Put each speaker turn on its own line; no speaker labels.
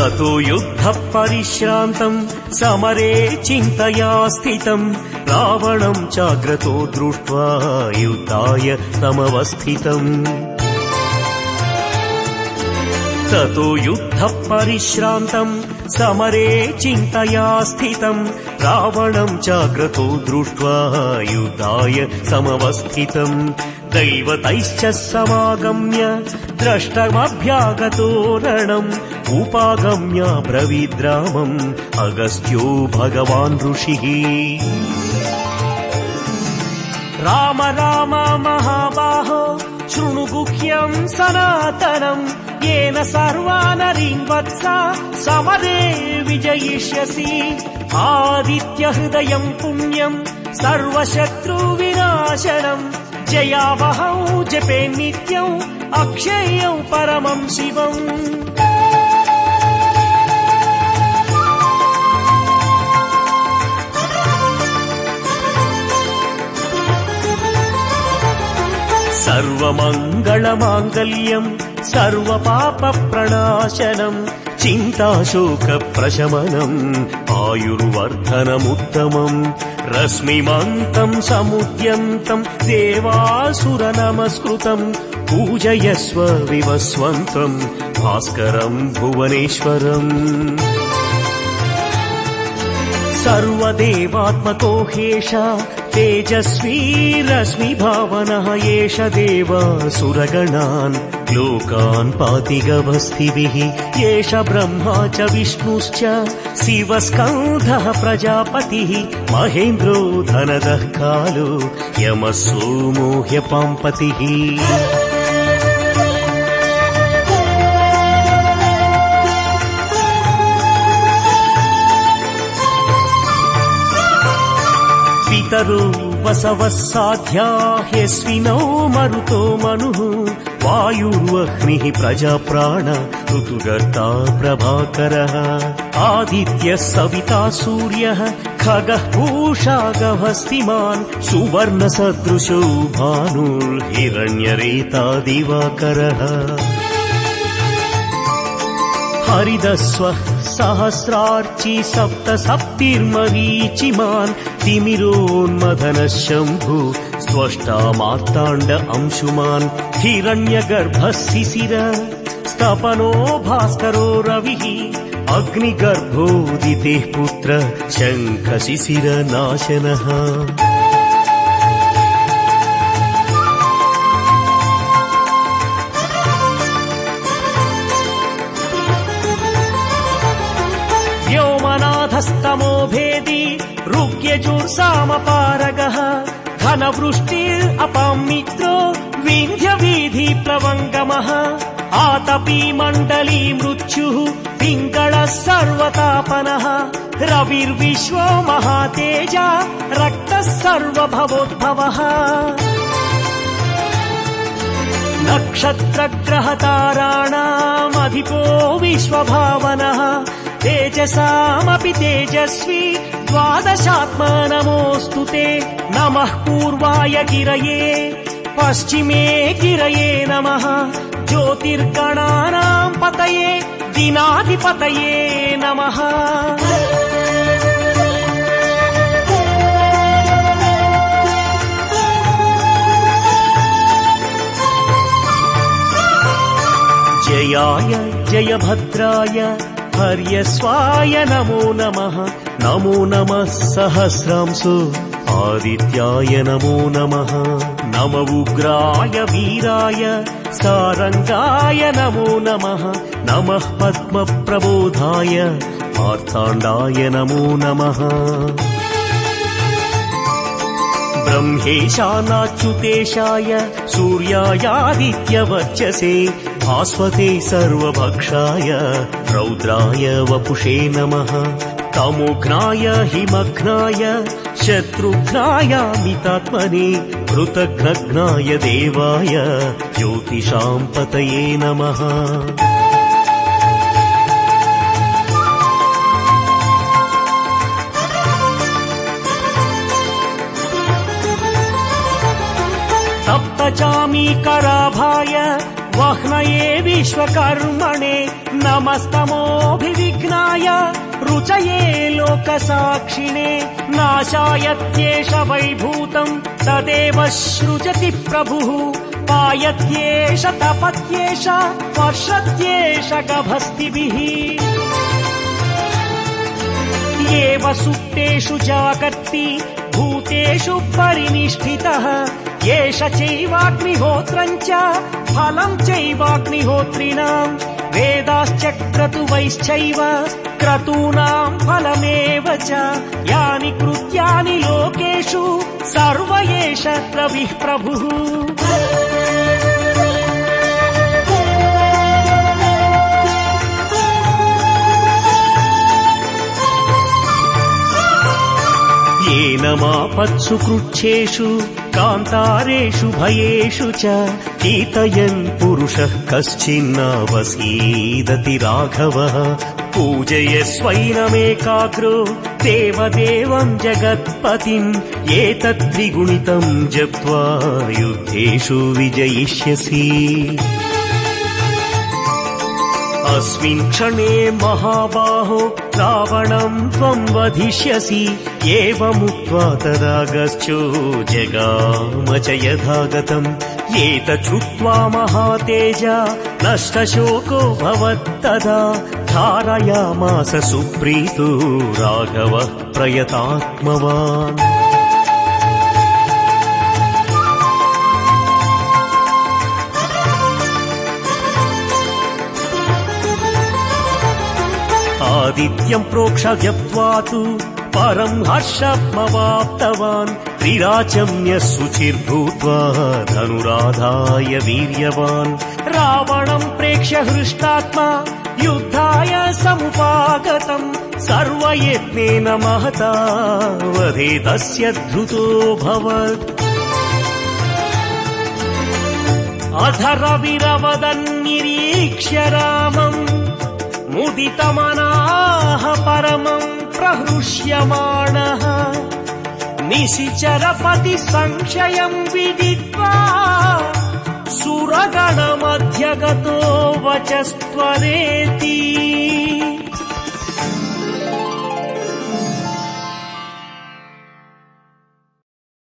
ततो युद्धः परिश्रान्तम् समरे चिन्तया स्थितम्। रावणम् चाग्रतो दृष्ट्वा युद्धाय तमवस्थितम्। ततो युद्धः परिश्रान्तम् समरे चिन्तया स्थितम्। रावणम् चाग्रतो दृष्ट्वा युद्धाय समवस्थितम् दैवतैश्च समागम्य द्रष्टमभ्यागतो रणम् उपागम्य ब्रवीद्रामम् अगस्त्यो भगवान् ऋषिः। राम राम महाबाहो शृणु गुह्यम् सनातनम्। येन सर्वानरीम् वत्सा समरे विजयिष्यसि। आदित्यहृदयम् पुण्यम् सर्वशत्रुविनाशनम् जयावहौ जपे नित्यौ अक्षय्यौ परमम् शिवम् सर्वमङ्गलमाङ्गल्यम् सर्वपापप्रणाशनम् चिन्ताशोकप्रशमनम् आयुर्वर्धनमुत्तमम् रश्मिमन्तम् समुद्यन्तम् देवासुरनमस्कृतम् पूजयस्व विवस्वन्तम् भास्करम् भुवनेश्वरम्। सर्वदेवात्मको ह्येष तेजस्वी रश्मि भावनः एष देवासुरगणान् लोकान् पाति गवस्थिभिः एष ब्रह्मा च विष्णुश्च शिवस्कन्धः प्रजापतिः महेन्द्रो धनदः कालो यमः सोमो ह्यपाम्पतिः पितरो वसवः साध्या ह्यस्विनौ मरुतो मनुः वायुर्वह्निः प्रजाप्राण ऋतुगर्ता प्रभाकरः आदित्यः सविता सूर्यः खगः पूषा गभस्तिमान् सुवर्णसदृशो भानुर्हिरण्यरेता दिवाकरः। हरिदस्वः सहस्रार्चि सप्त सप्तिर्मरीचिमान् तिमिरोन्मदनः शम्भु स्त्वष्टा मार्ताण्ड अंशुमान् हिरण्यगर्भः शिशिर स्तपनो भास्करो रविः अग्निगर्भोदितेः पुत्र शङ्खशिशिरनाशनः व्योमनाथस्तमो भेदी रुग्यजुर्सामपारगः। घनवृष्टिर् अपाम् मित्रो विन्ध्यवीधि प्लवङ्गमः आतपी मण्डली मृत्युः पिङ्गळः सर्वतापनः। रविर्विश्वो महातेजा रक्तः सर्वभवोद्भवः। नक्षत्रग्रहताराणामधिपो विश्वभावनः तेजसामपि तेजस्वी द्वादशात्मा नमोऽस्तु ते नमः पूर्वाय गिरये पश्चिमे गिरये नमः ज्योतिर्गणानाम् पतये दिनाधिपतये नमः। जयाय जयभद्राय हर्यस्वाय नमो नमः। नमो नमः सहस्रांसु। आदित्याय नमो नमः। नम उग्राय वीराय। सारङ्गाय नमो नमः। नमः पद्मप्रबोधाय। मार्ताण्डाय नमो नमः। ब्रह्मेशानाच्युतेशाय। सूर्यायादित्यवर्चसे भास्वते सर्वभक्षाय रौद्राय वपुषे नमः। तमोघ्नाय हिमघ्नाय शत्रुघ्नाय मितात्मने कृतघ्नघ्नाय देवाय ज्योतिषाम् पतये नमः। सप्तचामीकराभाय वह्नये विश्वकर्मणे नमस्तमोऽभिविघ्नाय रुचये लोकसाक्षिणे नाशायत्येष वैभूतम् तदेव सृजति प्रभुः पायत्येष तपत्येष वर्षत्येष गभस्तिभिः एव सुप्तेषु जागर्ति भूतेषु परिनिष्ठितः एष चैवाग्निहोत्रम् च फलम् चैवाग्निहोत्रिणाम् वेदाश्च क्रतुवैश्चैव क्रतूनाम् फलमेव च यानि कृत्यानि लोकेषु सर्व एष रविः प्रभुः येनमापत्सु कृच्छेषु कान्तारेषु भयेषु च कीर्तयन् पुरुषः कश्चिन्नावसीदति राघवः। पूजयस्वैनमेकाग्रो देवदेवम् जगत्पतिम्। एतत् त्रिगुणितम् जप्त्वा युद्धेषु विजयिष्यसि अस्मिन् क्षणे महाबाहो रावणम् त्वम् वधिष्यसि एवमुक्त्वा तदागच्छो जगाम च यथागतम्। एतच्छ्रुत्वा महातेजा नष्टशोको भवत्तदा धारयामास सुप्रीतो राघवः प्रयतात्मवान् आदित्यम् प्रोक्ष जप्त्वा तु परम् हर्षमवाप्तवान् त्रिराचम्य शुचिर्भूत्वा धनुराधाय वीर्यवान्। रावणम् प्रेक्ष्य हृष्टात्मा युद्धाय समुपागतम् सर्वयत्नेन महता वधे तस्य धृतोऽभवत् अधरविरवदन्निरीक्ष्य रामम् मुदितमनाः परमम् प्रहृष्यमाणः। निशिचरपति संशयम् विदित्वा सुरगणमध्यगतो वचस्त्वरेति